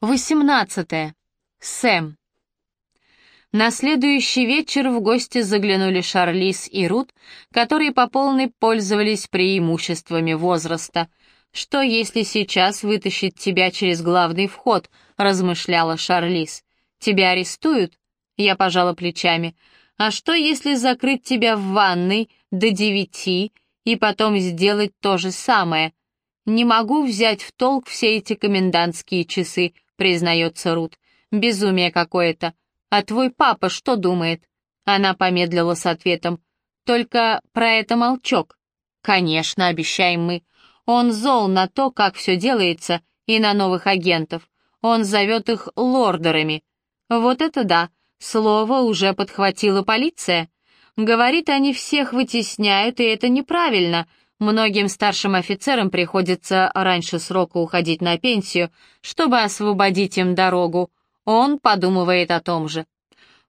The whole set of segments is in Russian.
18. Сэм. На следующий вечер в гости заглянули Шарлиз и Рут, которые по полной пользовались преимуществами возраста. «Что, если сейчас вытащить тебя через главный вход?» — размышляла Шарлиз. «Тебя арестуют?» — я пожала плечами. «А что, если закрыть тебя в ванной до девяти и потом сделать то же самое?» «Не могу взять в толк все эти комендантские часы», — признается Рут. «Безумие какое-то. А твой папа что думает?» Она помедлила с ответом. «Только про это молчок». «Конечно, обещаем мы. Он зол на то, как все делается, и на новых агентов. Он зовет их лордерами. Вот это да, слово уже подхватила полиция. Говорит, они всех вытесняют, и это неправильно, Многим старшим офицерам приходится раньше срока уходить на пенсию, чтобы освободить им дорогу. Он подумывает о том же.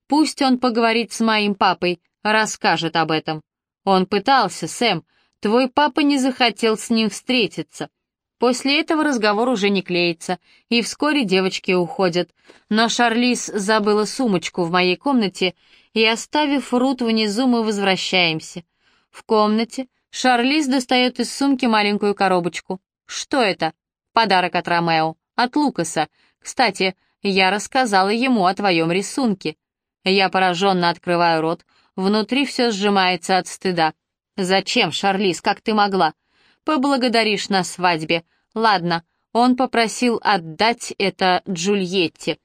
Пусть он поговорит с моим папой, расскажет об этом. Он пытался, Сэм. Твой папа не захотел с ним встретиться. После этого разговор уже не клеится, и вскоре девочки уходят. Но Шарлиз забыла сумочку в моей комнате, и, оставив Рут внизу, мы возвращаемся. В комнате Шарлиз достает из сумки маленькую коробочку. Что это? Подарок от Ромео, от Лукаса. Кстати, я рассказала ему о твоем рисунке. Я пораженно открываю рот. Внутри все сжимается от стыда. Зачем, Шарлиз, как ты могла? Поблагодаришь на свадьбе. Ладно, он попросил отдать это Джульетте.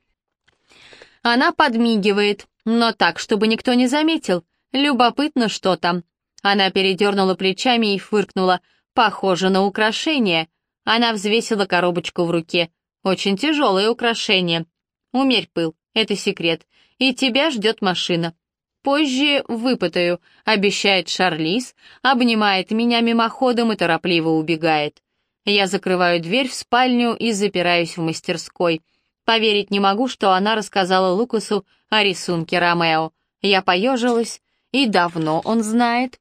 Она подмигивает, но так, чтобы никто не заметил. Любопытно, что там. Она передернула плечами и фыркнула. «Похоже на украшение». Она взвесила коробочку в руке. «Очень тяжелое украшение». «Умерь пыл, это секрет. И тебя ждет машина». «Позже выпытаю», — обещает Шарлиз, обнимает меня мимоходом и торопливо убегает. Я закрываю дверь в спальню и запираюсь в мастерской. Поверить не могу, что она рассказала Лукасу о рисунке Ромео. Я поежилась, и давно он знает.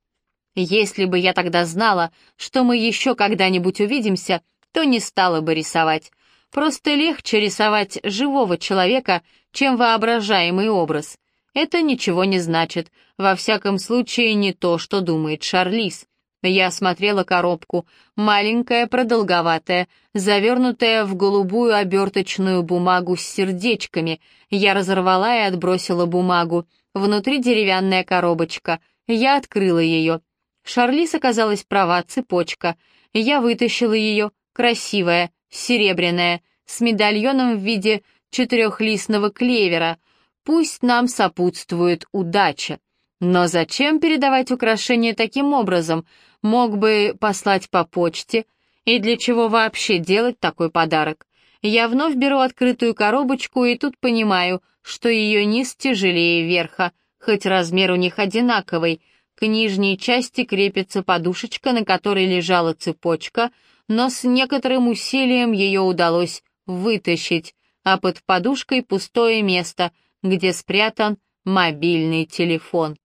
Если бы я тогда знала, что мы еще когда-нибудь увидимся, то не стала бы рисовать. Просто легче рисовать живого человека, чем воображаемый образ. Это ничего не значит, во всяком случае не то, что думает Шарлиз. Я смотрела коробку, маленькая, продолговатая, завернутая в голубую оберточную бумагу с сердечками. Я разорвала и отбросила бумагу. Внутри деревянная коробочка. Я открыла ее. Шарлиз оказалась права, цепочка. Я вытащила ее, красивая, серебряная, с медальоном в виде четырехлистного клевера. Пусть нам сопутствует удача. Но зачем передавать украшение таким образом? Мог бы послать по почте. И для чего вообще делать такой подарок? Я вновь беру открытую коробочку и тут понимаю, что ее низ тяжелее верха, хоть размер у них одинаковый — к нижней части крепится подушечка, на которой лежала цепочка, но с некоторым усилием ее удалось вытащить, а под подушкой пустое место, где спрятан мобильный телефон.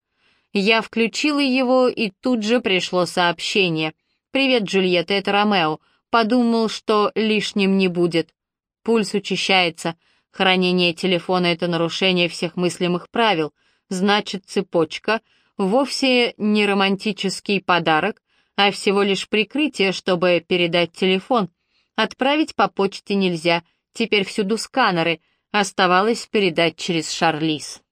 Я включила его, и тут же пришло сообщение. «Привет, Джульетта, это Ромео. Подумал, что лишним не будет». Пульс учащается. Хранение телефона — это нарушение всех мыслимых правил. Значит, цепочка — вовсе не романтический подарок, а всего лишь прикрытие, чтобы передать телефон. Отправить по почте нельзя, теперь всюду сканеры, оставалось передать через Шарлиз.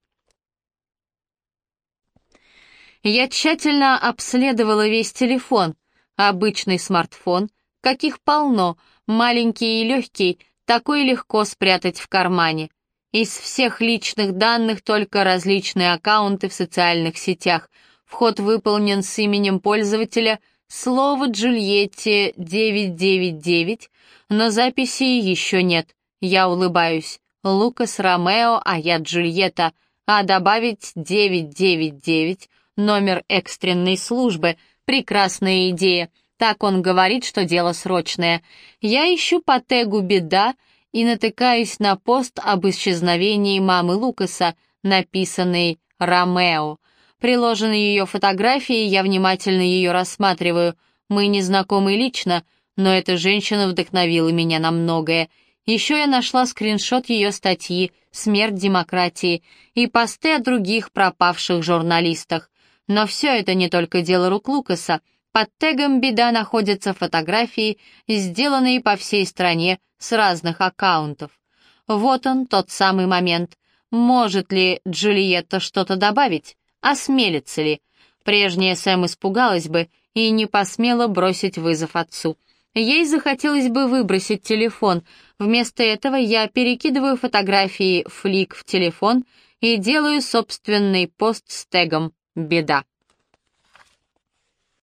Я тщательно обследовала весь телефон, обычный смартфон, каких полно, маленький и легкий, такой легко спрятать в кармане — из всех личных данных только различные аккаунты в социальных сетях. Вход выполнен с именем пользователя слово Джульетте 999, но записи еще нет. Я улыбаюсь. Лукас Ромео, а я Джульетта. А добавить 999, номер экстренной службы. Прекрасная идея. Так он говорит, что дело срочное. Я ищу по тегу «Беда», и натыкаюсь на пост об исчезновении мамы Лукаса, написанный «Ромео». Приложены ее фотографии, я внимательно ее рассматриваю. Мы не знакомы лично, но эта женщина вдохновила меня на многое. Еще я нашла скриншот ее статьи «Смерть демократии» и посты о других пропавших журналистах. Но все это не только дело рук Лукаса. Под тегом «Беда» находятся фотографии, сделанные по всей стране с разных аккаунтов. Вот он, тот самый момент. Может ли Джульетта что-то добавить? Осмелится ли? Прежняя Сэм испугалась бы и не посмела бросить вызов отцу. Ей захотелось бы выбросить телефон. Вместо этого я перекидываю фотографии флик в телефон и делаю собственный пост с тегом «Беда».